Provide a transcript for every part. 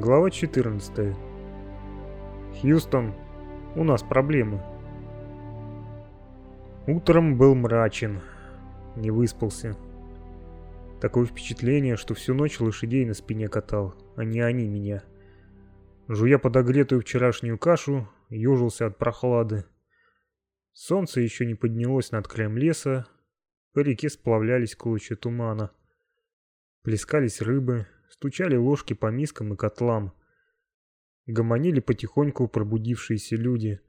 Глава 14. Хьюстон, у нас проблемы. Утром был мрачен, не выспался. Такое впечатление, что всю ночь лошадей на спине катал, а не они меня. Жуя подогретую вчерашнюю кашу, ежился от прохлады. Солнце еще не поднялось над краем леса, по реке сплавлялись клочья тумана. Плескались рыбы, стучали ложки по мискам и котлам. Гомонили потихоньку пробудившиеся люди.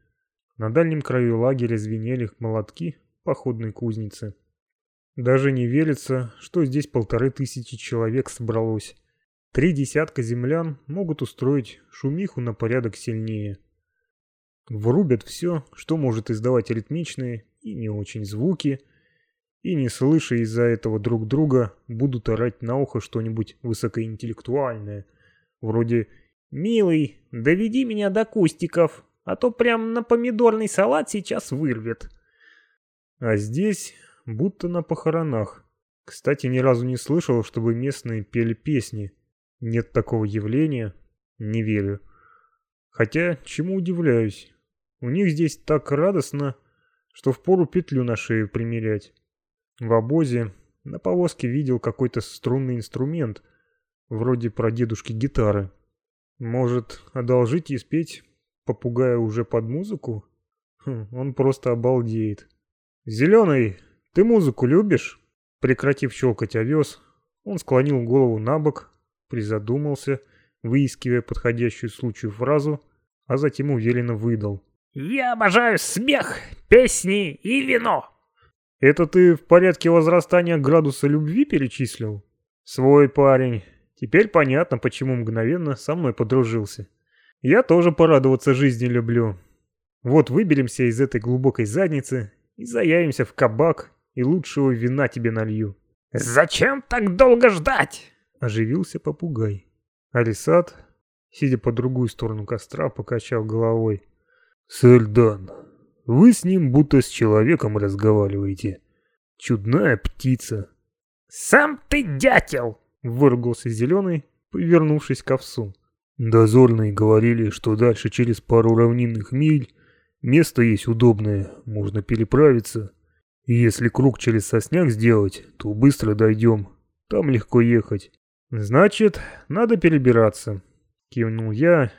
На дальнем краю лагеря звенели молотки походной кузницы. Даже не верится, что здесь полторы тысячи человек собралось. Три десятка землян могут устроить шумиху на порядок сильнее. Врубят все, что может издавать ритмичные и не очень звуки, и, не слыша из-за этого друг друга, будут орать на ухо что-нибудь высокоинтеллектуальное, вроде «Милый, доведи меня до кустиков, а то прям на помидорный салат сейчас вырвет». А здесь будто на похоронах. Кстати, ни разу не слышал, чтобы местные пели песни. Нет такого явления, не верю. Хотя, чему удивляюсь. У них здесь так радостно, что впору петлю на шею примерять. В обозе на повозке видел какой-то струнный инструмент, вроде прадедушки гитары. Может, одолжить и спеть, попугая уже под музыку? Хм, он просто обалдеет. «Зеленый, ты музыку любишь?» Прекратив щелкать овес, он склонил голову на бок, призадумался, выискивая подходящую случаю фразу, а затем уверенно выдал. «Я обожаю смех, песни и вино!» Это ты в порядке возрастания градуса любви перечислил? Свой парень. Теперь понятно, почему мгновенно со мной подружился. Я тоже порадоваться жизни люблю. Вот выберемся из этой глубокой задницы и заявимся в кабак, и лучшего вина тебе налью. «Зачем так долго ждать?» — оживился попугай. Алисат, сидя по другую сторону костра, покачал головой. «Сельдан, вы с ним будто с человеком разговариваете. Чудная птица. «Сам ты дятел!» — выругался Зеленый, повернувшись к овсу. Дозорные говорили, что дальше через пару равнинных миль место есть удобное, можно переправиться. И если круг через сосняк сделать, то быстро дойдем. Там легко ехать. Значит, надо перебираться. Кивнул я,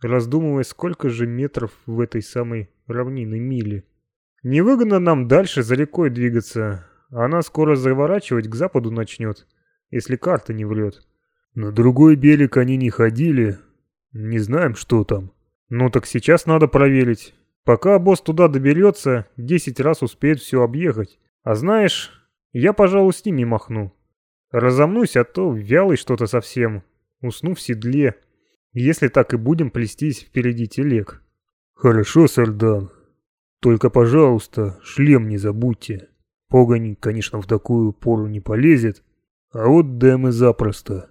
раздумывая, сколько же метров в этой самой равнины мили. Невыгодно нам дальше за рекой двигаться. Она скоро заворачивать к западу начнет, если карта не врет. На другой берег они не ходили. Не знаем, что там. Ну так сейчас надо проверить. Пока босс туда доберется, десять раз успеет все объехать. А знаешь, я, пожалуй, с ними махну. Разомнусь, а то вялый что-то совсем. Усну в седле. Если так и будем плестись впереди телег. «Хорошо, Сальдан. Только, пожалуйста, шлем не забудьте. Погонь, конечно, в такую пору не полезет, а вот дэмы запросто.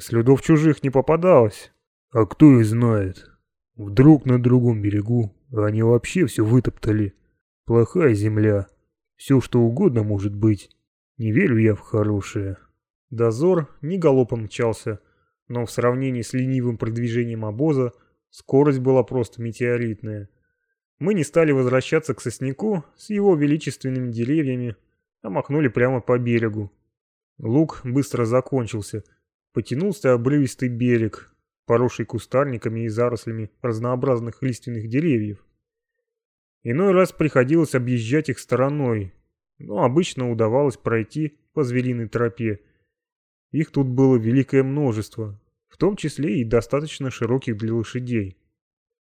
Следов чужих не попадалось. А кто их знает? Вдруг на другом берегу они вообще все вытоптали. Плохая земля. Все что угодно может быть. Не верю я в хорошее». Дозор не галопом мчался, но в сравнении с ленивым продвижением обоза Скорость была просто метеоритная. Мы не стали возвращаться к сосняку с его величественными деревьями, а махнули прямо по берегу. Луг быстро закончился. Потянулся обрывистый берег, поросший кустарниками и зарослями разнообразных лиственных деревьев. Иной раз приходилось объезжать их стороной, но обычно удавалось пройти по звериной тропе. Их тут было великое множество, том числе и достаточно широких для лошадей.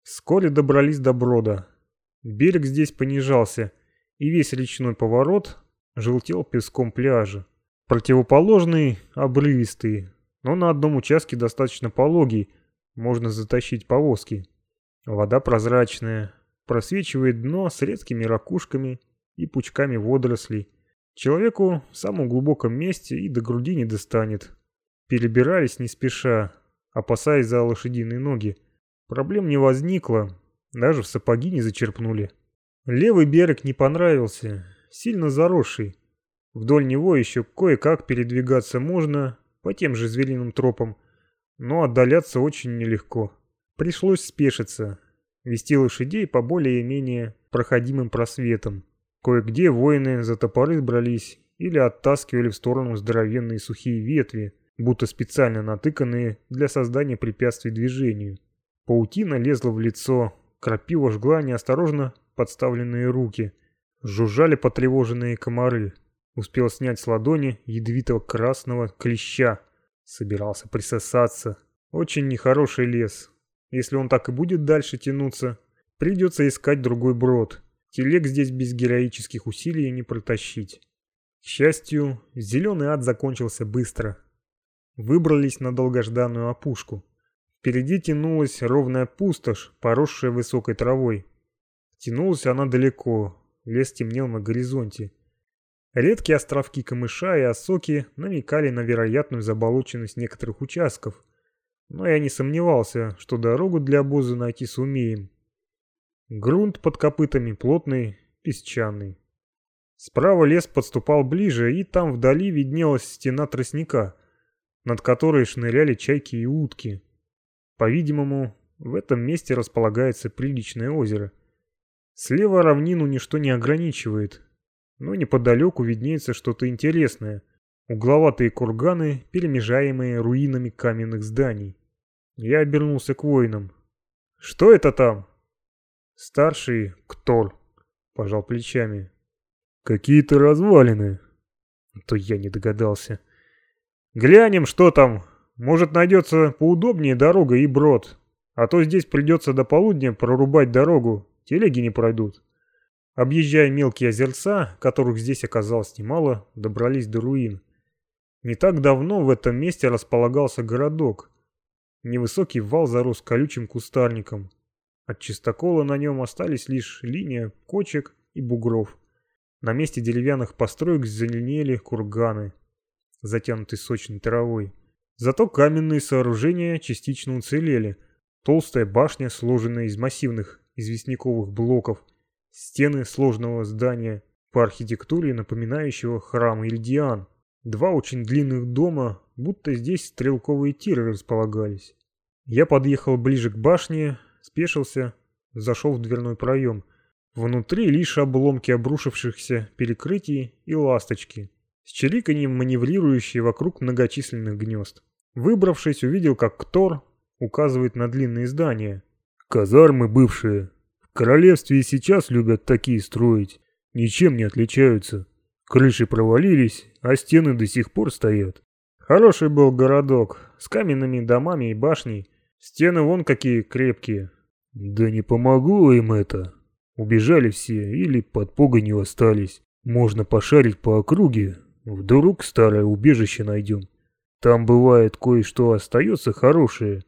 Вскоре добрались до брода. Берег здесь понижался, и весь речной поворот желтел песком пляжа. Противоположный – обрывистый, но на одном участке достаточно пологий, можно затащить повозки. Вода прозрачная, просвечивает дно с редкими ракушками и пучками водорослей. Человеку в самом глубоком месте и до груди не достанет. Перебирались не спеша, опасаясь за лошадиные ноги. Проблем не возникло, даже в сапоги не зачерпнули. Левый берег не понравился, сильно заросший. Вдоль него еще кое-как передвигаться можно, по тем же звериным тропам, но отдаляться очень нелегко. Пришлось спешиться, вести лошадей по более-менее проходимым просветам. Кое-где воины за топоры брались или оттаскивали в сторону здоровенные сухие ветви, будто специально натыканные для создания препятствий движению. Паутина лезла в лицо, крапива жгла неосторожно подставленные руки. Жужжали потревоженные комары. Успел снять с ладони ядовитого красного клеща. Собирался присосаться. Очень нехороший лес. Если он так и будет дальше тянуться, придется искать другой брод. Телег здесь без героических усилий не протащить. К счастью, зеленый ад закончился быстро. Выбрались на долгожданную опушку. Впереди тянулась ровная пустошь, поросшая высокой травой. Тянулась она далеко, лес темнел на горизонте. Редкие островки камыша и осоки намекали на вероятную заболоченность некоторых участков, но я не сомневался, что дорогу для обоза найти сумеем. Грунт под копытами плотный, песчаный. Справа лес подступал ближе, и там вдали виднелась стена тростника, над которой шныряли чайки и утки. По-видимому, в этом месте располагается приличное озеро – Слева равнину ничто не ограничивает, но неподалеку виднеется что-то интересное. Угловатые курганы, перемежаемые руинами каменных зданий. Я обернулся к воинам. «Что это там?» Старший, Ктор, пожал плечами. «Какие-то развалины». То я не догадался. «Глянем, что там. Может, найдется поудобнее дорога и брод. А то здесь придется до полудня прорубать дорогу, телеги не пройдут. Объезжая мелкие озерца, которых здесь оказалось немало, добрались до руин. Не так давно в этом месте располагался городок. Невысокий вал зарос колючим кустарником. От чистокола на нем остались лишь линия кочек и бугров. На месте деревянных построек зеленели курганы, затянутые сочной травой. Зато каменные сооружения частично уцелели. Толстая башня, сложенная из массивных известняковых блоков, стены сложного здания по архитектуре, напоминающего храм Ильдиан. Два очень длинных дома, будто здесь стрелковые тиры располагались. Я подъехал ближе к башне, спешился, зашел в дверной проем. Внутри лишь обломки обрушившихся перекрытий и ласточки, с чириканьем маневрирующие вокруг многочисленных гнезд. Выбравшись, увидел, как Ктор указывает на длинные здания, Казармы бывшие. В королевстве и сейчас любят такие строить. Ничем не отличаются. Крыши провалились, а стены до сих пор стоят. Хороший был городок, с каменными домами и башней. Стены вон какие крепкие. Да не помогло им это. Убежали все или под погонью остались. Можно пошарить по округе, вдруг старое убежище найдем. Там бывает кое-что остается хорошее.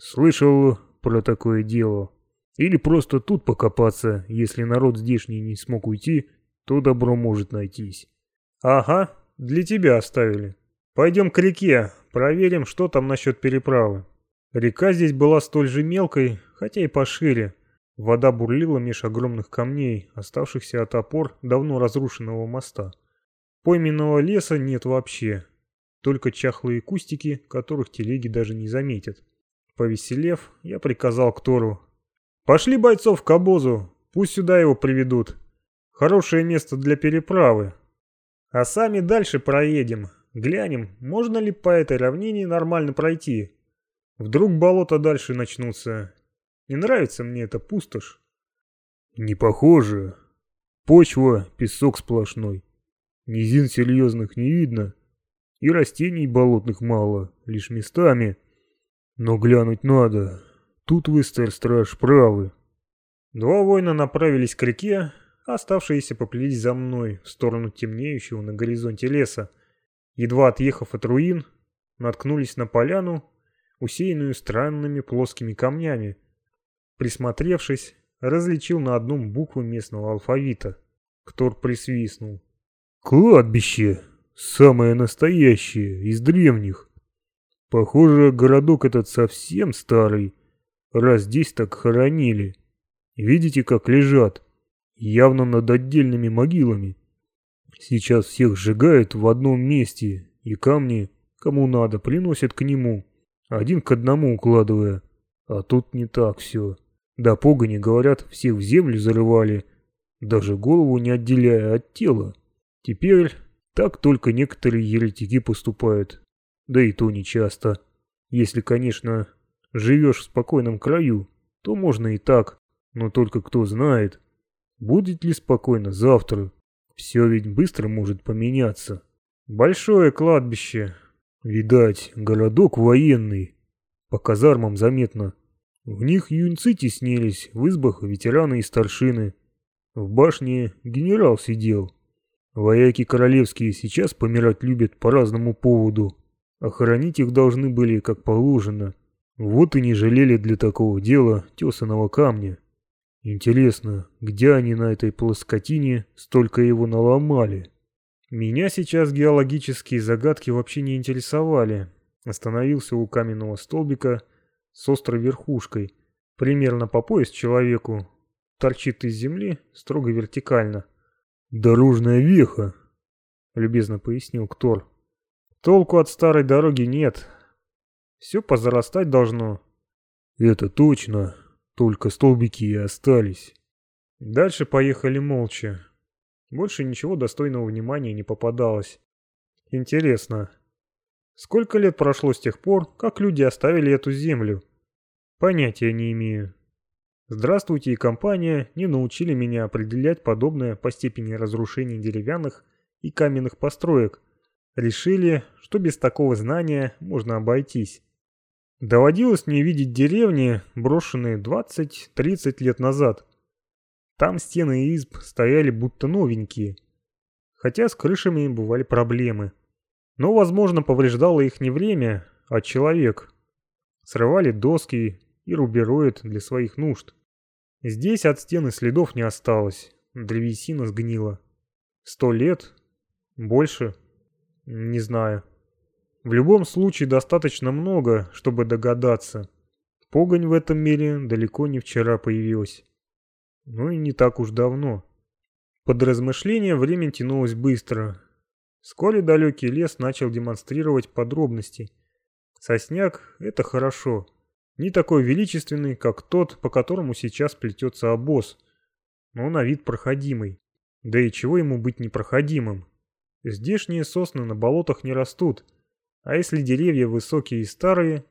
Слышал, про такое дело. Или просто тут покопаться, если народ здешний не смог уйти, то добро может найтись. Ага, для тебя оставили. Пойдем к реке, проверим, что там насчет переправы. Река здесь была столь же мелкой, хотя и пошире. Вода бурлила меж огромных камней, оставшихся от опор давно разрушенного моста. Пойменного леса нет вообще, только чахлые кустики, которых телеги даже не заметят. Повеселев, я приказал Ктору. «Пошли бойцов к обозу, пусть сюда его приведут. Хорошее место для переправы. А сами дальше проедем, глянем, можно ли по этой равнине нормально пройти. Вдруг болота дальше начнутся. Не нравится мне эта пустошь». «Не похоже. Почва, песок сплошной. Низин серьезных не видно. И растений болотных мало, лишь местами». Но глянуть надо. Тут вы, страж правы. Два воина направились к реке, а оставшиеся поплелись за мной в сторону темнеющего на горизонте леса. Едва отъехав от руин, наткнулись на поляну, усеянную странными плоскими камнями. Присмотревшись, различил на одном буквы местного алфавита. Ктор присвистнул. «Кладбище! Самое настоящее, из древних!» Похоже, городок этот совсем старый, раз здесь так хоронили. Видите, как лежат? Явно над отдельными могилами. Сейчас всех сжигают в одном месте, и камни, кому надо, приносят к нему. один к одному укладывая. А тут не так все. До погони, говорят, всех в землю зарывали, даже голову не отделяя от тела. Теперь так только некоторые еретики поступают. Да и то не часто. Если, конечно, живешь в спокойном краю, то можно и так, но только кто знает, будет ли спокойно завтра. Все ведь быстро может поменяться. Большое кладбище. Видать, городок военный. По казармам заметно. В них юнцы теснились, в избах ветераны и старшины. В башне генерал сидел. Вояки королевские сейчас помирать любят по разному поводу. Охранить их должны были как положено. Вот и не жалели для такого дела тесаного камня. Интересно, где они на этой плоскотине столько его наломали? Меня сейчас геологические загадки вообще не интересовали. Остановился у каменного столбика с острой верхушкой, примерно по пояс человеку, торчит из земли строго вертикально. «Дорожная веха», — любезно пояснил Ктор. «Толку от старой дороги нет. Все позарастать должно». «Это точно, только столбики и остались». Дальше поехали молча. Больше ничего достойного внимания не попадалось. Интересно, сколько лет прошло с тех пор, как люди оставили эту землю? Понятия не имею. Здравствуйте и компания не научили меня определять подобное по степени разрушения деревянных и каменных построек. Решили, что без такого знания можно обойтись. Доводилось мне видеть деревни, брошенные 20-30 лет назад. Там стены изб стояли будто новенькие. Хотя с крышами бывали проблемы. Но, возможно, повреждало их не время, а человек. Срывали доски и рубероид для своих нужд. Здесь от стены следов не осталось, древесина сгнила. Сто лет? Больше? Не знаю. В любом случае достаточно много, чтобы догадаться. Погонь в этом мире далеко не вчера появилась. Ну и не так уж давно. Под размышления время тянулось быстро. Вскоре далекий лес начал демонстрировать подробности. Сосняк — это хорошо не такой величественный, как тот, по которому сейчас плетется обоз, но на вид проходимый. Да и чего ему быть непроходимым? Здешние сосны на болотах не растут, а если деревья высокие и старые,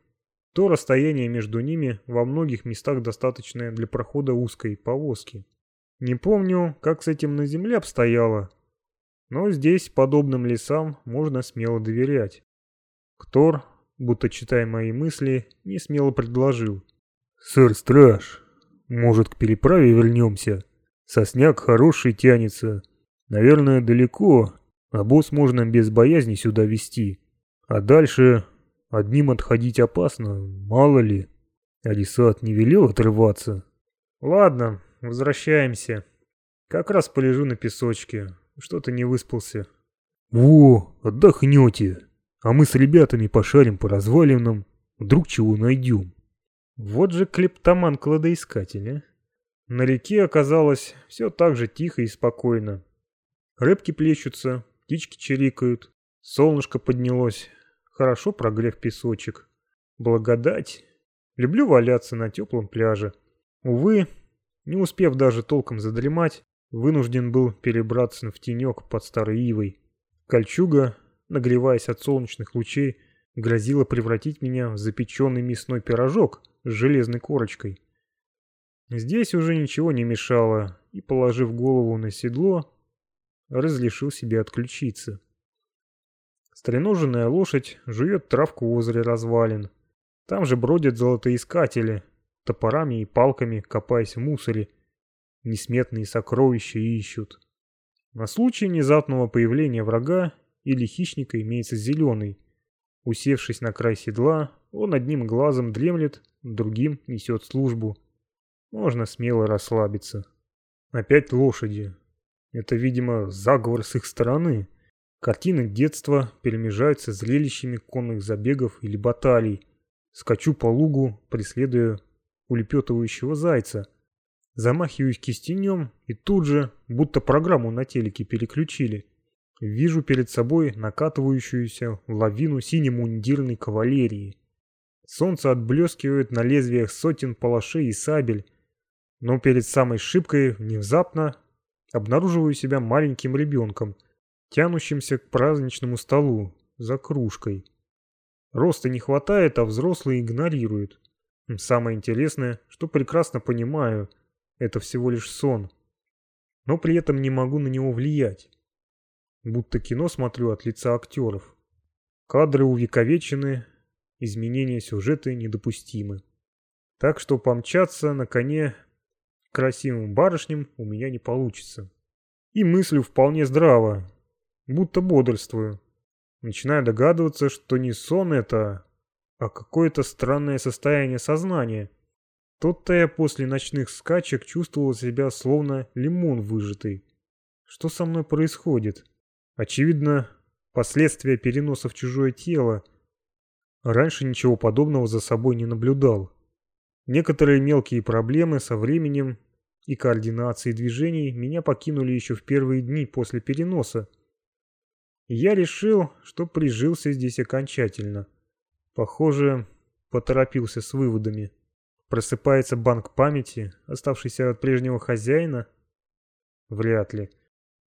то расстояние между ними во многих местах достаточное для прохода узкой повозки. Не помню, как с этим на земле обстояло, но здесь подобным лесам можно смело доверять. Ктор будто читая мои мысли, не смело предложил. «Сэр-страж, может, к переправе вернемся? Сосняк хороший тянется. Наверное, далеко, а босс можно без боязни сюда вести. А дальше одним отходить опасно, мало ли. Алисат не велел отрываться». «Ладно, возвращаемся. Как раз полежу на песочке. Что-то не выспался». «Во, отдохнете!» А мы с ребятами пошарим по развалинам, вдруг чего найдем. Вот же клептоман-кладоискатель, а. На реке оказалось все так же тихо и спокойно. Рыбки плещутся, птички чирикают, солнышко поднялось, хорошо прогрев песочек. Благодать. Люблю валяться на теплом пляже. Увы, не успев даже толком задремать, вынужден был перебраться в тенек под старой ивой. Кольчуга нагреваясь от солнечных лучей, грозила превратить меня в запеченный мясной пирожок с железной корочкой. Здесь уже ничего не мешало, и, положив голову на седло, разрешил себе отключиться. Стреноженная лошадь жует травку возле развалин. Там же бродят золотоискатели, топорами и палками копаясь в мусоре. Несметные сокровища ищут. На случай внезапного появления врага или хищника имеется зеленый. Усевшись на край седла, он одним глазом дремлет, другим несет службу. Можно смело расслабиться. Опять лошади. Это, видимо, заговор с их стороны. Картины детства перемежаются с зрелищами конных забегов или баталий. Скачу по лугу, преследуя улепетывающего зайца. Замахиваюсь кистенем и тут же, будто программу на телеке переключили – Вижу перед собой накатывающуюся лавину синемундирной кавалерии. Солнце отблескивает на лезвиях сотен палашей и сабель. Но перед самой шибкой внезапно обнаруживаю себя маленьким ребенком, тянущимся к праздничному столу за кружкой. Роста не хватает, а взрослые игнорируют. Самое интересное, что прекрасно понимаю, это всего лишь сон. Но при этом не могу на него влиять. Будто кино смотрю от лица актеров. Кадры увековечены, изменения сюжета недопустимы. Так что помчаться на коне красивым барышням у меня не получится. И мыслю вполне здраво, будто бодрствую. Начинаю догадываться, что не сон это, а какое-то странное состояние сознания. Тот-то я после ночных скачек чувствовал себя словно лимон выжатый. Что со мной происходит? Очевидно, последствия переноса в чужое тело. Раньше ничего подобного за собой не наблюдал. Некоторые мелкие проблемы со временем и координацией движений меня покинули еще в первые дни после переноса. Я решил, что прижился здесь окончательно. Похоже, поторопился с выводами. Просыпается банк памяти, оставшийся от прежнего хозяина? Вряд ли.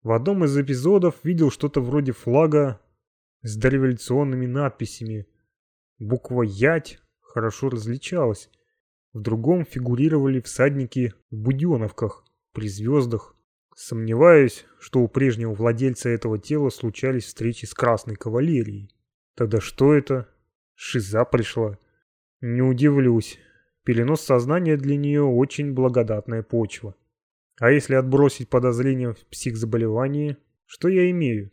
В одном из эпизодов видел что-то вроде флага с дореволюционными надписями. Буква «Ять» хорошо различалась. В другом фигурировали всадники в буденовках, при звездах. Сомневаюсь, что у прежнего владельца этого тела случались встречи с красной кавалерией. Тогда что это? Шиза пришла. Не удивлюсь. Перенос сознания для нее очень благодатная почва. А если отбросить подозрения в психзаболевании, что я имею?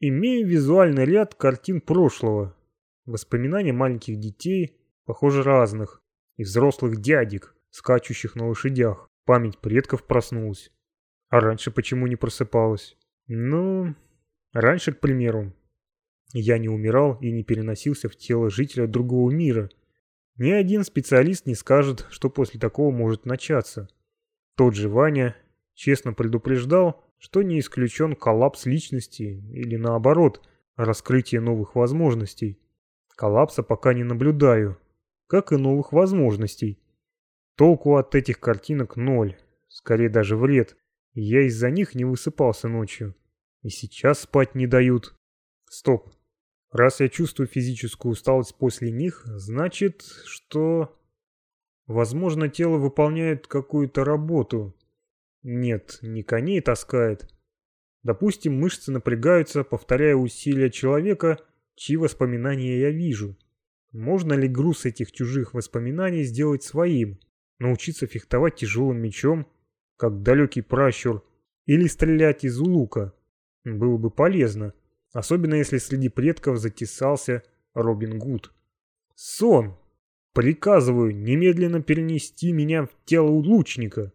Имею визуальный ряд картин прошлого. Воспоминания маленьких детей, похоже, разных. И взрослых дядек, скачущих на лошадях. Память предков проснулась. А раньше почему не просыпалась? Ну, раньше, к примеру, я не умирал и не переносился в тело жителя другого мира. Ни один специалист не скажет, что после такого может начаться. Тот же Ваня честно предупреждал, что не исключен коллапс личности или наоборот, раскрытие новых возможностей. Коллапса пока не наблюдаю, как и новых возможностей. Толку от этих картинок ноль, скорее даже вред. Я из-за них не высыпался ночью. И сейчас спать не дают. Стоп. Раз я чувствую физическую усталость после них, значит, что... Возможно, тело выполняет какую-то работу, нет, не коней таскает. Допустим, мышцы напрягаются, повторяя усилия человека, чьи воспоминания я вижу. Можно ли груз этих чужих воспоминаний сделать своим? Научиться фехтовать тяжелым мечом, как далекий пращур, или стрелять из лука? Было бы полезно, особенно если среди предков затесался Робин Гуд. Сон! Приказываю немедленно перенести меня в тело лучника.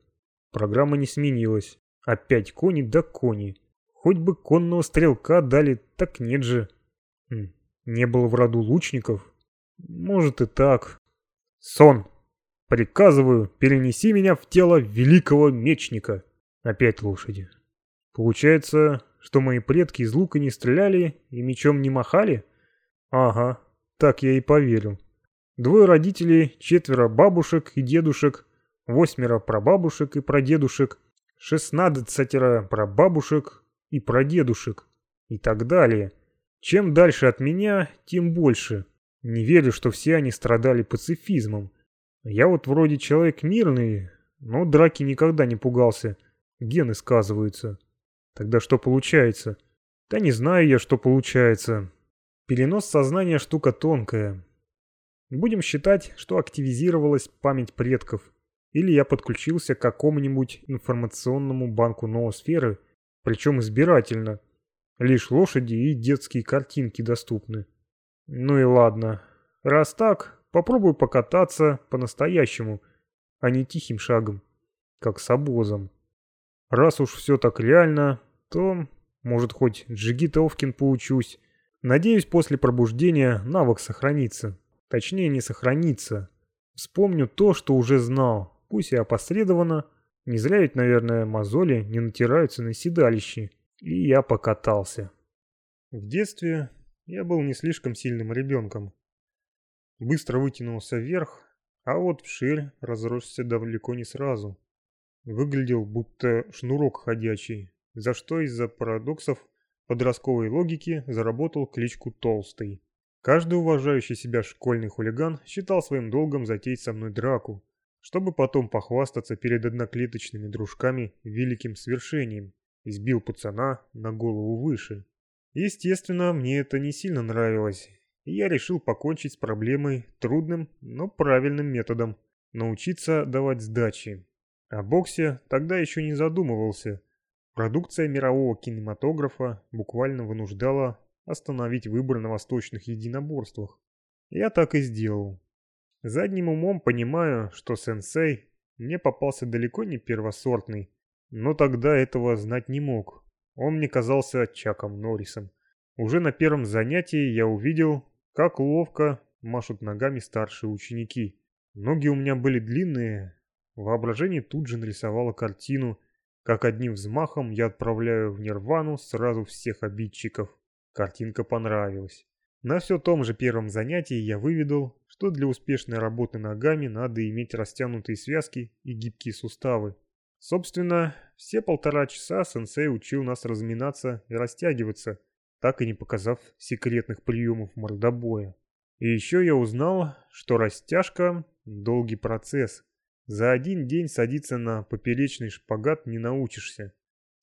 Программа не сменилась. Опять кони да кони. Хоть бы конного стрелка дали, так нет же. Не было в роду лучников? Может и так. Сон. Приказываю, перенеси меня в тело великого мечника. Опять лошади. Получается, что мои предки из лука не стреляли и мечом не махали? Ага, так я и поверил. Двое родителей, четверо бабушек и дедушек восьмеро прабабушек и прадедушек, шестнадцатеро прабабушек и прадедушек и так далее. Чем дальше от меня, тем больше. Не верю, что все они страдали пацифизмом. Я вот вроде человек мирный, но драки никогда не пугался. Гены сказываются. Тогда что получается? Да не знаю я, что получается. Перенос сознания штука тонкая. Будем считать, что активизировалась память предков. Или я подключился к какому-нибудь информационному банку ноосферы, причем избирательно. Лишь лошади и детские картинки доступны. Ну и ладно. Раз так, попробую покататься по-настоящему, а не тихим шагом, как с обозом. Раз уж все так реально, то, может, хоть Джигит Овкин поучусь. Надеюсь, после пробуждения навык сохранится. Точнее, не сохранится. Вспомню то, что уже знал пусть и опосредованно. Не зря ведь, наверное, мозоли не натираются на седалище. И я покатался. В детстве я был не слишком сильным ребенком. быстро вытянулся вверх, а вот вширь разросся далеко не сразу. Выглядел будто шнурок ходячий, за что из-за парадоксов подростковой логики заработал кличку Толстый. Каждый уважающий себя школьный хулиган считал своим долгом затеять со мной драку, чтобы потом похвастаться перед одноклеточными дружками великим свершением. Избил пацана на голову выше. Естественно, мне это не сильно нравилось, и я решил покончить с проблемой трудным, но правильным методом – научиться давать сдачи. О боксе тогда еще не задумывался. Продукция мирового кинематографа буквально вынуждала остановить выбор на восточных единоборствах. Я так и сделал. Задним умом понимаю, что сенсей мне попался далеко не первосортный, но тогда этого знать не мог. Он мне казался Чаком Норрисом. Уже на первом занятии я увидел, как ловко машут ногами старшие ученики. Ноги у меня были длинные, воображение тут же нарисовало картину, как одним взмахом я отправляю в нирвану сразу всех обидчиков. Картинка понравилась. На все том же первом занятии я выведал, что для успешной работы ногами надо иметь растянутые связки и гибкие суставы. Собственно, все полтора часа сенсей учил нас разминаться и растягиваться, так и не показав секретных приемов мордобоя. И еще я узнал, что растяжка – долгий процесс. За один день садиться на поперечный шпагат не научишься.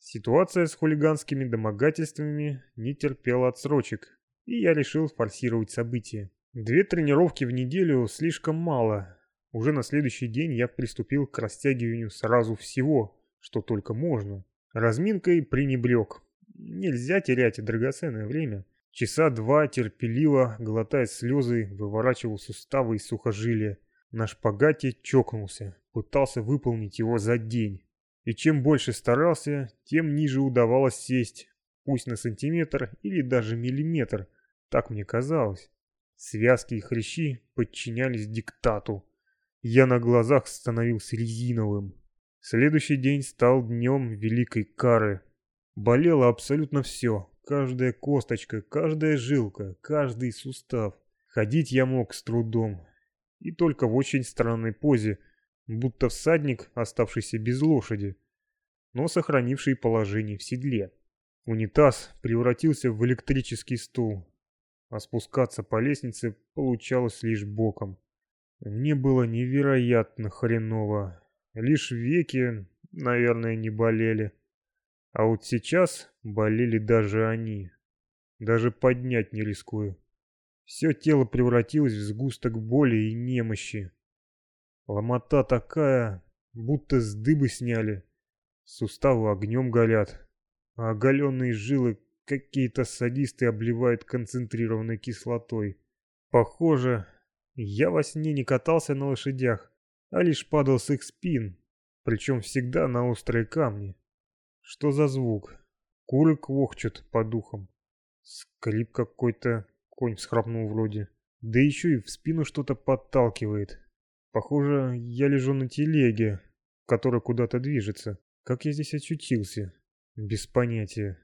Ситуация с хулиганскими домогательствами не терпела отсрочек, и я решил форсировать события. Две тренировки в неделю слишком мало. Уже на следующий день я приступил к растягиванию сразу всего, что только можно. Разминкой пренебрег. Нельзя терять драгоценное время. Часа два терпеливо, глотая слезы, выворачивал суставы и сухожилия. На шпагате чокнулся, пытался выполнить его за день. И чем больше старался, тем ниже удавалось сесть, пусть на сантиметр или даже миллиметр, так мне казалось. Связки и хрящи подчинялись диктату. Я на глазах становился резиновым. Следующий день стал днем великой кары. Болело абсолютно все. Каждая косточка, каждая жилка, каждый сустав. Ходить я мог с трудом. И только в очень странной позе – будто всадник, оставшийся без лошади, но сохранивший положение в седле. Унитаз превратился в электрический стул, а спускаться по лестнице получалось лишь боком. Мне было невероятно хреново. Лишь веки, наверное, не болели. А вот сейчас болели даже они. Даже поднять не рискую. Все тело превратилось в сгусток боли и немощи. Ломота такая, будто с дыбы сняли. Суставы огнем горят, а оголенные жилы какие-то садисты обливают концентрированной кислотой. Похоже, я во сне не катался на лошадях, а лишь падал с их спин, причем всегда на острые камни. Что за звук? Куры квохчут по духам. Скрип какой-то, конь всхрапнул вроде. Да еще и в спину что-то подталкивает. Похоже, я лежу на телеге, которая куда-то движется. Как я здесь очутился? Без понятия.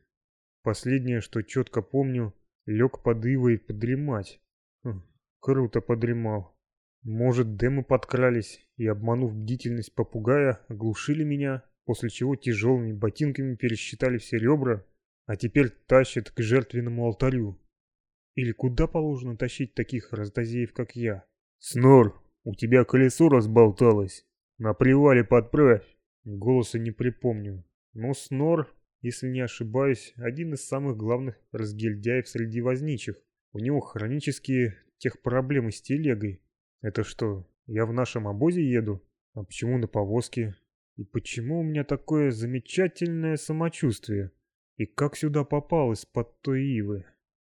Последнее, что четко помню, лег под ивой подремать. Хм, круто подремал. Может, демы подкрались и, обманув бдительность попугая, оглушили меня, после чего тяжелыми ботинками пересчитали все ребра, а теперь тащат к жертвенному алтарю. Или куда положено тащить таких раздозеев, как я? «Снор, у тебя колесо разболталось. На привале подправь. Голоса не припомню. Но Снор, если не ошибаюсь, один из самых главных разгильдяев среди возничих. У него хронические техпроблемы с телегой. Это что, я в нашем обозе еду? А почему на повозке? И почему у меня такое замечательное самочувствие? И как сюда попал из-под той ивы?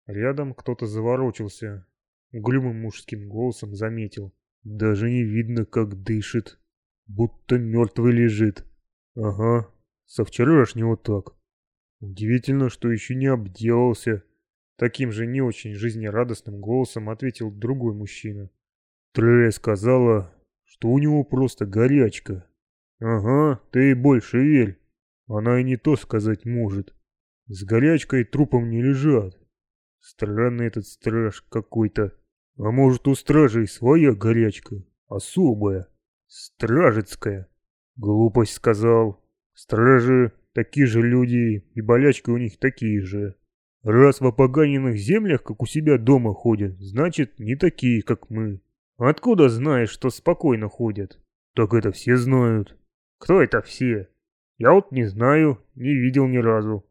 Рядом кто-то заворочился. Угрюмым мужским голосом заметил. Даже не видно, как дышит. Будто мертвый лежит. Ага, со вчерашнего так. Удивительно, что еще не обделался. Таким же не очень жизнерадостным голосом ответил другой мужчина. Трея сказала, что у него просто горячка. Ага, ты и больше верь. Она и не то сказать может. С горячкой трупом не лежат. Странный этот страж какой-то. А может у стражей своя горячка, особая, стражецкая? Глупость сказал. Стражи такие же люди, и болячки у них такие же. Раз в опоганенных землях, как у себя дома ходят, значит, не такие, как мы. Откуда знаешь, что спокойно ходят? Так это все знают. Кто это все? Я вот не знаю, не видел ни разу.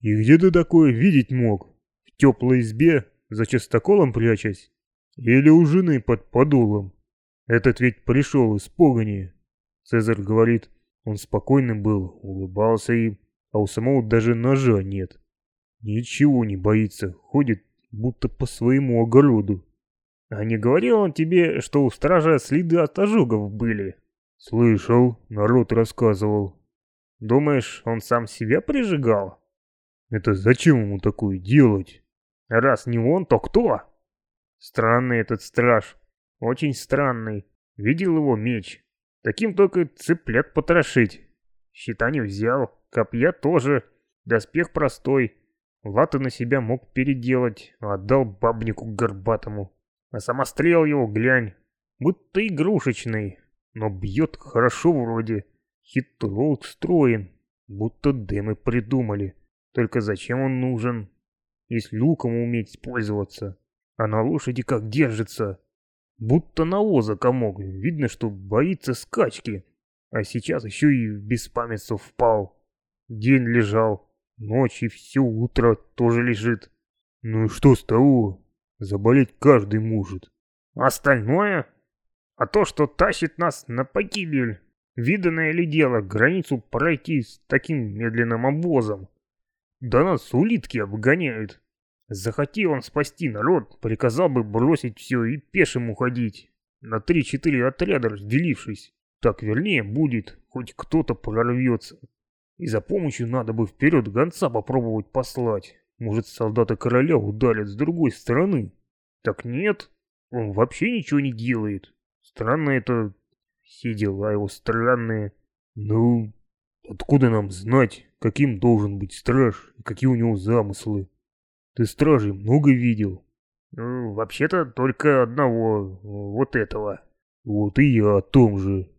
И где ты такое видеть мог? В теплой избе, за частоколом прячась? Или у жены под подулом? Этот ведь пришел из погони. Цезарь говорит, он спокойным был, улыбался им, а у самого даже ножа нет. Ничего не боится, ходит будто по своему огороду. А не говорил он тебе, что у стража следы от ожогов были? Слышал, народ рассказывал. Думаешь, он сам себя прижигал? Это зачем ему такое делать? Раз не он, то кто? Странный этот страж. Очень странный. Видел его меч. Таким только цыплят потрошить. Щита не взял, копья тоже. Доспех простой. Латы на себя мог переделать, отдал бабнику горбатому. А самострел его, глянь, будто игрушечный, но бьет хорошо вроде. Хитро устроен, будто демы придумали. Только зачем он нужен? Если луком уметь пользоваться. А на лошади как держится. Будто навоза комок. Видно, что боится скачки. А сейчас еще и в беспамятство впал. День лежал, ночь и все утро тоже лежит. Ну и что с того? Заболеть каждый может. Остальное? А то, что тащит нас на погибель. Виданное ли дело границу пройти с таким медленным обозом? Да нас улитки обгоняют. Захоти он спасти народ, приказал бы бросить все и пешим уходить. На три-четыре отряда разделившись. Так вернее будет, хоть кто-то прорвется. И за помощью надо бы вперед гонца попробовать послать. Может, солдаты короля ударят с другой стороны. Так нет, он вообще ничего не делает. Странно это... Все дела его странные. Ну, откуда нам знать, каким должен быть страж и какие у него замыслы? Ты стражей много видел? Ну, вообще-то только одного, вот этого. Вот и я о том же.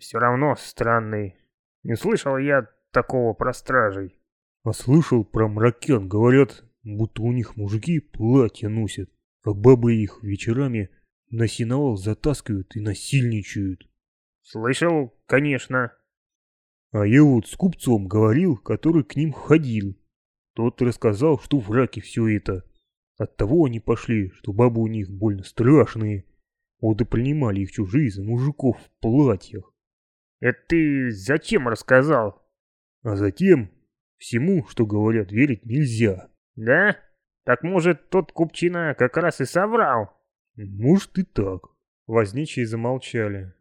Все равно странный. Не слышал я такого про стражей. А слышал про мракян, говорят, будто у них мужики платья носят, а бабы их вечерами на сеновал затаскивают и насильничают. Слышал, конечно. А я вот с купцом говорил, который к ним ходил. Тот рассказал, что в раке все это. Оттого они пошли, что бабы у них больно страшные. Вот и принимали их чужие за мужиков в платьях. Это ты зачем рассказал? А затем, всему, что говорят, верить нельзя. Да? Так может, тот купчина как раз и соврал? Может и так. Возничие замолчали.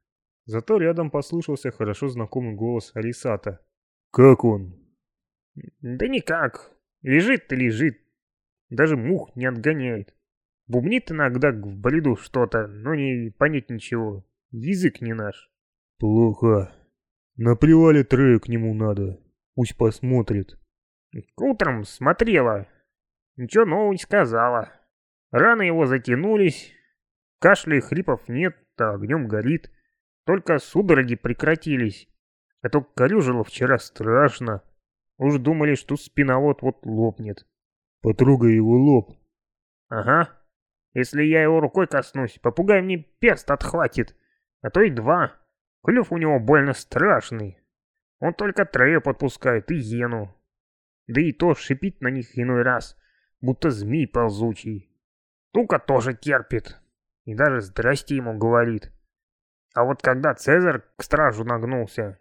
Зато рядом послышался хорошо знакомый голос Алисата. «Как он?» «Да никак. Лежит-то лежит. Даже мух не отгоняет. Бубнит иногда в бреду что-то, но не понять ничего. Язык не наш». «Плохо. На привале Трею к нему надо. Пусть посмотрит». «Утром смотрела. Ничего нового не сказала. Раны его затянулись. Кашля и хрипов нет, а огнем горит». Только судороги прекратились. А то корюжило вчера страшно. Уж думали, что спина вот-вот лопнет. Потрогай его лоб. Ага. Если я его рукой коснусь, попугай мне перст отхватит. А то и два. Клюв у него больно страшный. Он только Трея подпускает и Ену. Да и то шипит на них иной раз, будто змей ползучий. Тука тоже терпит. И даже здрасте ему говорит. А вот когда Цезарь к стражу нагнулся,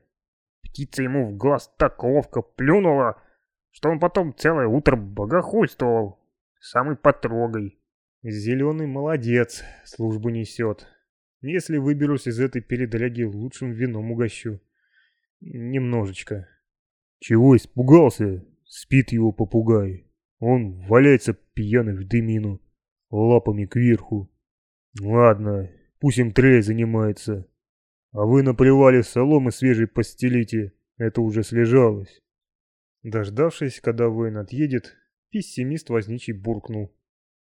птица ему в глаз так ловко плюнула, что он потом целое утро богохульствовал. Самый потрогай. Зеленый молодец, службу несет. Если выберусь из этой передряги, лучшим вином угощу. Немножечко. Чего испугался? Спит его попугай. Он валяется пьяный в дымину, лапами кверху. Ладно, Пусть им Трей занимается. А вы на привале соломы свежей постелите. Это уже слежалось. Дождавшись, когда воин отъедет, пессимист возничий буркнул.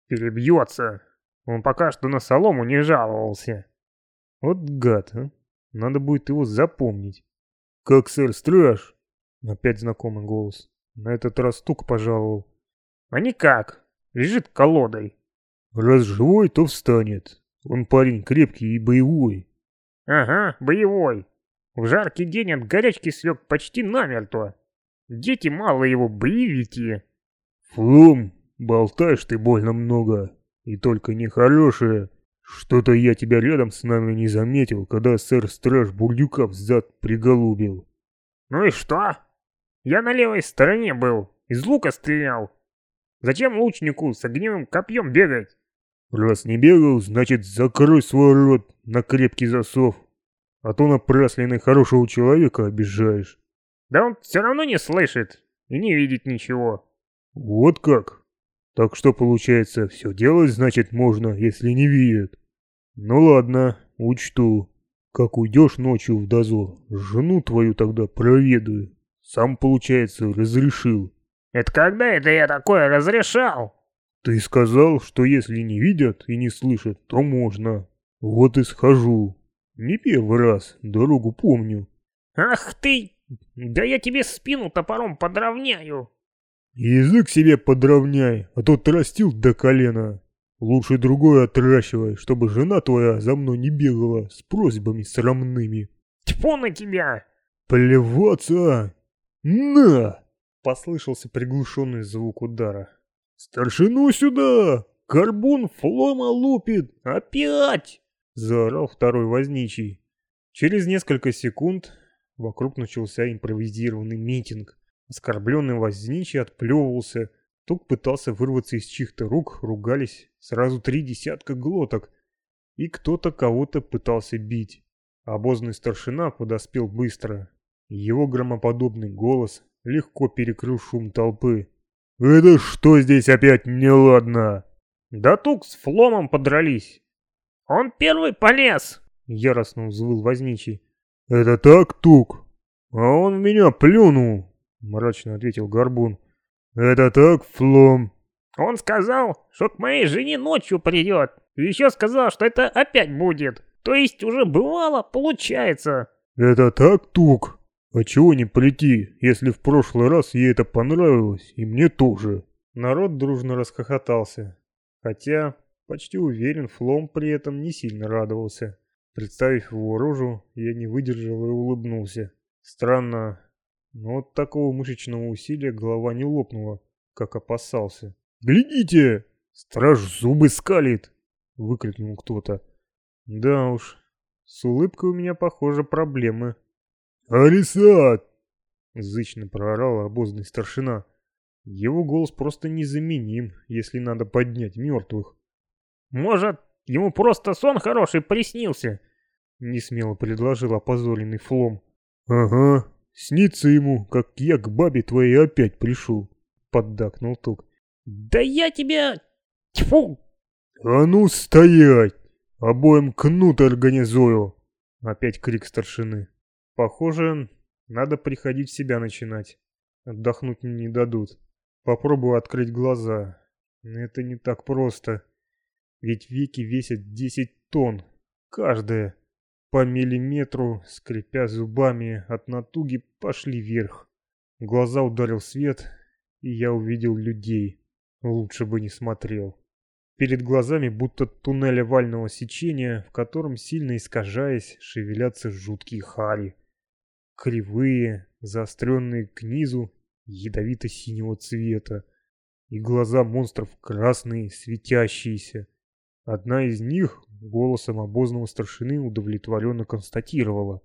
«Перебьется. Он пока что на солому не жаловался. Вот гад, а. Надо будет его запомнить. Как сэр-страж? Опять знакомый голос. На этот раз стук пожаловал. А никак. Лежит колодой. Раз живой, то встанет. Он парень крепкий и боевой. Ага, боевой. В жаркий день от горячки слег почти намертво. Дети мало его боевики. Флом, болтаешь ты больно много. И только нехорошее. Что-то я тебя рядом с нами не заметил, когда сэр-страж Бурдюка взад приголубил. Ну и что? Я на левой стороне был, из лука стрелял. Зачем лучнику с огневым копьем бегать? Раз не бегал, значит закрой свой рот на крепкий засов. А то напрасленно хорошего человека обижаешь. Да он все равно не слышит и не видит ничего. Вот как? Так что получается, все делать значит можно, если не видит. Ну ладно, учту. Как уйдешь ночью в дозор, жену твою тогда проведаю. Сам, получается, разрешил. Это когда это я такое разрешал? Ты сказал, что если не видят и не слышат, то можно. Вот и схожу. Не первый раз, дорогу помню. Ах ты! Да я тебе спину топором подровняю. Язык себе подровняй, а то тростил до колена. Лучше другое отращивай, чтобы жена твоя за мной не бегала с просьбами срамными. Тьфу на тебя! Плеваться! На! Послышался приглушенный звук удара. «Старшину сюда! Карбон флома лупит! Опять!» Заорал второй возничий. Через несколько секунд вокруг начался импровизированный митинг. Оскорбленный возничий отплевывался, Тук пытался вырваться из чьих-то рук, ругались сразу три десятка глоток, и кто-то кого-то пытался бить. Обозный старшина подоспел быстро. Его громоподобный голос легко перекрыл шум толпы. «Это что здесь опять неладно?» «Да Тук с Фломом подрались!» «Он первый полез!» — яростно взвыл возничий. «Это так, Тук? А он в меня плюнул!» — мрачно ответил Горбун. «Это так, Флом?» «Он сказал, что к моей жене ночью придет. И еще сказал, что это опять будет. То есть уже бывало, получается». «Это так, Тук? А чего не прийти, если в прошлый раз ей это понравилось, и мне тоже?» Народ дружно расхохотался. Хотя, почти уверен, Флом при этом не сильно радовался. Представив его рожу, я не выдержал и улыбнулся. Странно, но от такого мышечного усилия голова не лопнула, как опасался. «Глядите! Страж зубы скалит!» — выкрикнул кто-то. «Да уж, с улыбкой у меня, похоже, проблемы». «Арисат!» — зычно проорал обозный старшина. Его голос просто незаменим, если надо поднять мертвых. «Может, ему просто сон хороший приснился?» — несмело предложил опозоренный Флом. «Ага, Снится ему, как я к бабе твоей опять пришел, поддакнул Тук. Да я тебя... Тьфу! А ну стоять! Обоим кнут организую! Опять крик старшины. Похоже, надо приходить в себя начинать. Отдохнуть не дадут. Попробую открыть глаза. Это не так просто. Ведь веки весят 10 тонн. Каждая по миллиметру, скрипя зубами от натуги, пошли вверх. В глаза ударил свет, и я увидел людей. Лучше бы не смотрел. Перед глазами будто туннель овального сечения, в котором, сильно искажаясь, шевелятся жуткие хари. Кривые, заостренные к низу, ядовито-синего цвета. И глаза монстров красные, светящиеся. Одна из них, голосом обозного старшины, удовлетворенно констатировала.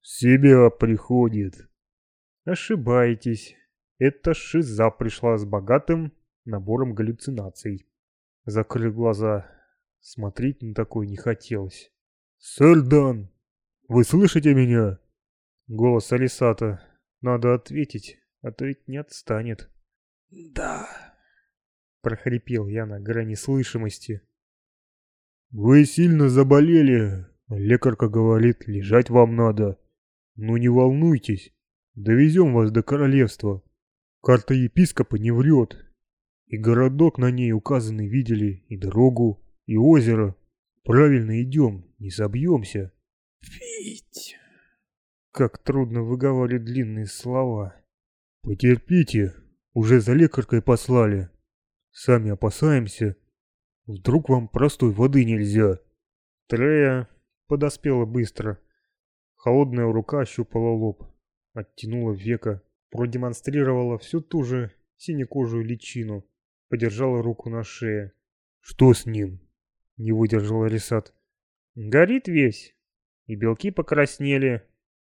«Себя приходит». Ошибаетесь. Эта шиза пришла с богатым набором галлюцинаций. Закрыл глаза. Смотреть на такое не хотелось. «Сэр Дан, вы слышите меня?» Голос Алисата. Надо ответить, а то ведь не отстанет. «Да», — прохрипел я на грани слышимости. «Вы сильно заболели. Лекарка говорит, лежать вам надо. Ну не волнуйтесь, довезем вас до королевства. Карта епископа не врет. И городок на ней указанный видели, и дорогу, и озеро. Правильно идем, не собьемся. Пить. Как трудно выговаривать длинные слова. Потерпите, уже за лекаркой послали. Сами опасаемся. Вдруг вам простой воды нельзя. Трея подоспела быстро. Холодная рука ощупала лоб, оттянула века, продемонстрировала всю ту же синекожую личину, подержала руку на шее. «Что с ним?» — не выдержал Рисат. «Горит весь, и белки покраснели,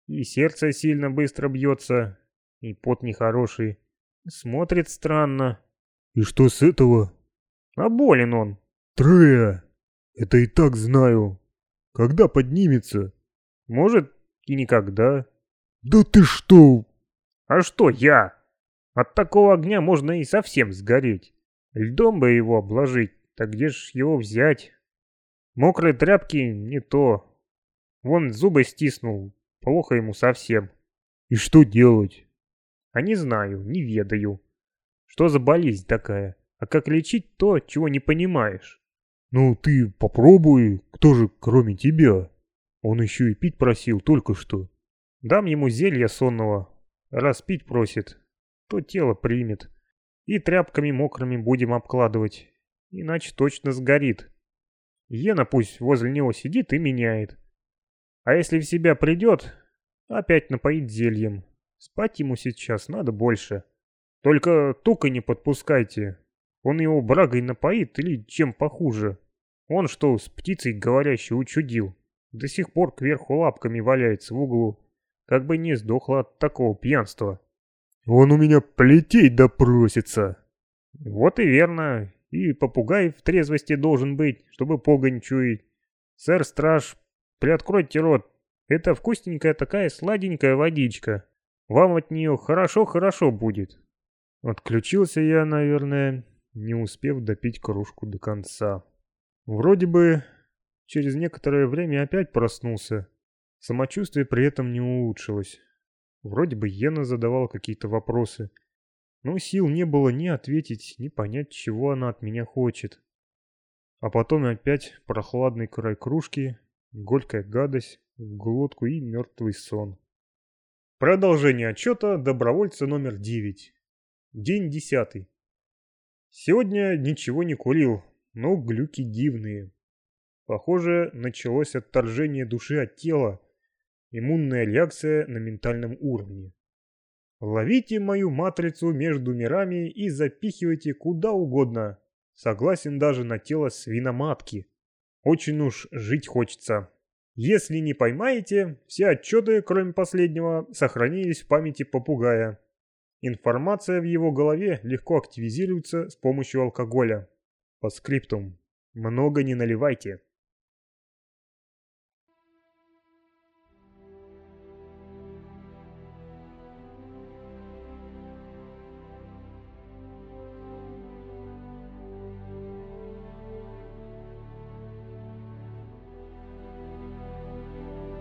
и сердце сильно быстро бьется, и пот нехороший. Смотрит странно». «И что с этого?» «А болен он». «Трея! Это и так знаю. Когда поднимется?» «Может, и никогда». «Да ты что?» «А что я? От такого огня можно и совсем сгореть. Льдом бы его обложить, так где ж его взять? Мокрые тряпки не то. Вон зубы стиснул, плохо ему совсем. И что делать? А не знаю, не ведаю. Что за болезнь такая? А как лечить то, чего не понимаешь? Ну ты попробуй, кто же кроме тебя? Он еще и пить просил только что. Дам ему зелья сонного. Раз пить просит, то тело примет. И тряпками мокрыми будем обкладывать. Иначе точно сгорит. Ена пусть возле него сидит и меняет. А если в себя придет, опять напоит зельем. Спать ему сейчас надо больше. Только тука не подпускайте. Он его брагой напоит или чем похуже. Он что, с птицей говорящей учудил. До сих пор кверху лапками валяется в углу. Как бы не сдохла от такого пьянства. Он у меня полететь допросится. Вот и верно. И попугай в трезвости должен быть, чтобы погонь чуять. Сэр-страж, приоткройте рот. Это вкусненькая такая сладенькая водичка. Вам от нее хорошо-хорошо будет. Отключился я, наверное, не успев допить кружку до конца. Вроде бы через некоторое время опять проснулся. Самочувствие при этом не улучшилось. Вроде бы Йена задавал какие-то вопросы, но сил не было ни ответить, ни понять, чего она от меня хочет. А потом опять прохладный край кружки, горькая гадость в глотку и мертвый сон. Продолжение отчета добровольца номер 9. День десятый. Сегодня ничего не курил, но глюки дивные. Похоже, началось отторжение души от тела, Иммунная реакция на ментальном уровне. Ловите мою матрицу между мирами и запихивайте куда угодно. Согласен даже на тело свиноматки. Очень уж жить хочется. Если не поймаете, все отчеты, кроме последнего, сохранились в памяти попугая. Информация в его голове легко активизируется с помощью алкоголя. По скриптум. Много не наливайте.